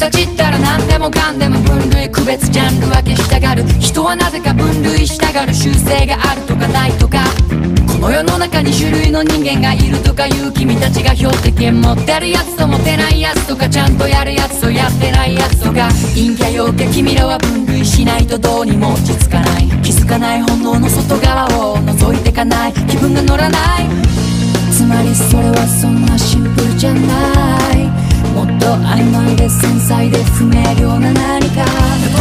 たちったら何でもかんでも分類区別ジャンル分けしたがる人はなぜか分類したがる習性があるとかないとか。この世の中に種類の人間がいるとかいう君たちが標的権持ってるやつと持てないやつとかちゃんとやるやつとやってないやつとか陰キャ陽キャ君らは分類しないとどうにも落ち着かない気づかない本能の外側を覗いてかない。気分が乗らない。つまりそれはそんなシンプルじゃない。もっと曖昧で繊細で不明瞭な何か。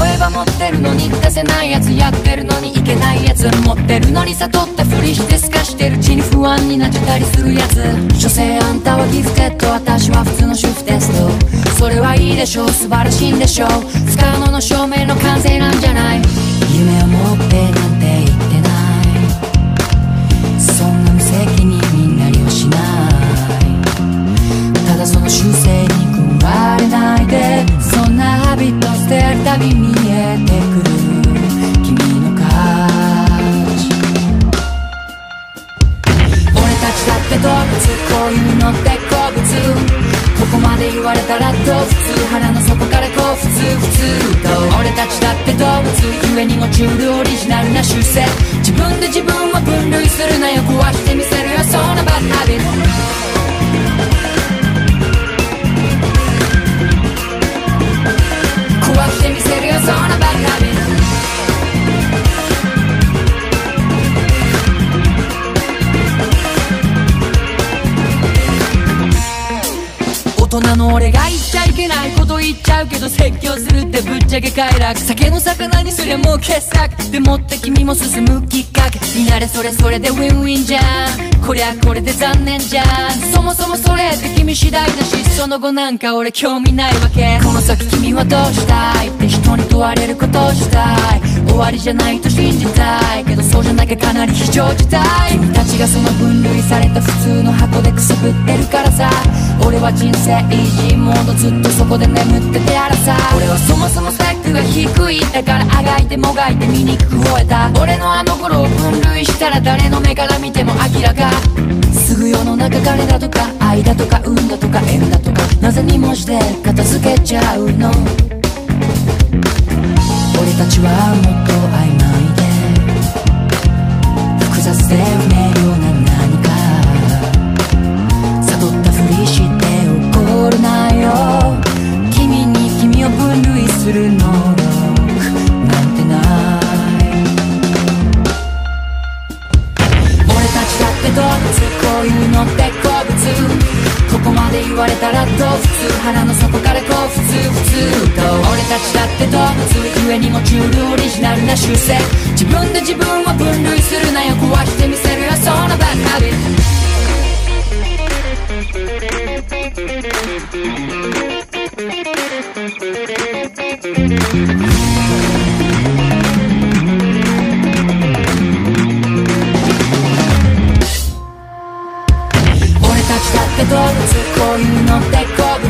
例えば持ってるのに出せないやつやってるのにいけないやつ持ってるのに悟ったふりしてすかしてるうちに不安になっちゃったりするやつ。所詮あんたはギフテッド私は普通の主婦テストそれはいいでしょう。素晴らしいんでしょう。不可能の証明の完成なんじゃない。夢を持言われたらどう普通腹の底からこう普通普通と俺たちだって動物故にもチュールオリジナルな習性自分で自分を分類するなよ壊してみせるよそんなバッハビ人の俺が言っちゃいけないこと言っちゃうけど説教するってぶっちゃけ快楽酒の魚にすりゃもう傑作でもって君も進むきっかけになれそれそれでウィンウィンじゃんこりゃこれで残念じゃんそもそもそれって君次第だしその後なんか俺興味ないわけこの先君はどうしたいって人に問われることをしたい終わりじゃないと信じたいけどなり非常事態。君たちがその分類された普通の箱でくすぶってるからさ。俺は人生イージーモードずっとそこで眠っててやらさ。俺はそもそもスペックが低い。だからあがいてもがいて醜く吠えた俺のあの頃を分類したら誰の目から見ても明らか。すぐ世の中彼だとか愛だとか運だとか縁だとか。なぜにもして片付けちゃうの。俺たちはもっと曖昧で複雑で不明瞭な何か。悟ったふりして怒るなよ。君に君を分類する能力なんてない。俺たちだってどっちこういうのって好物。こまで言われたらどう普通腹の底からこう普通普通と俺たちだって動物故にもチュールオリジナルな習性自分で自分を分類するなよ壊してみせるよそんなバッハビって動物こういうのって好物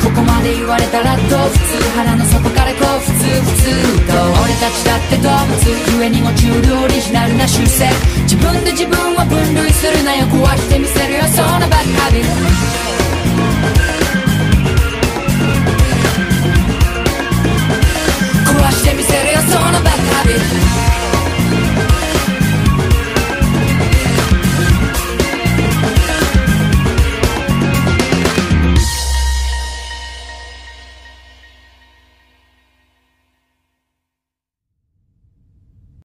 ここまで言われたらどう普通。腹の底からこう普通普通。と俺たちだって動物故にもチュールオリジナルな習性自分で自分を分類するなよ。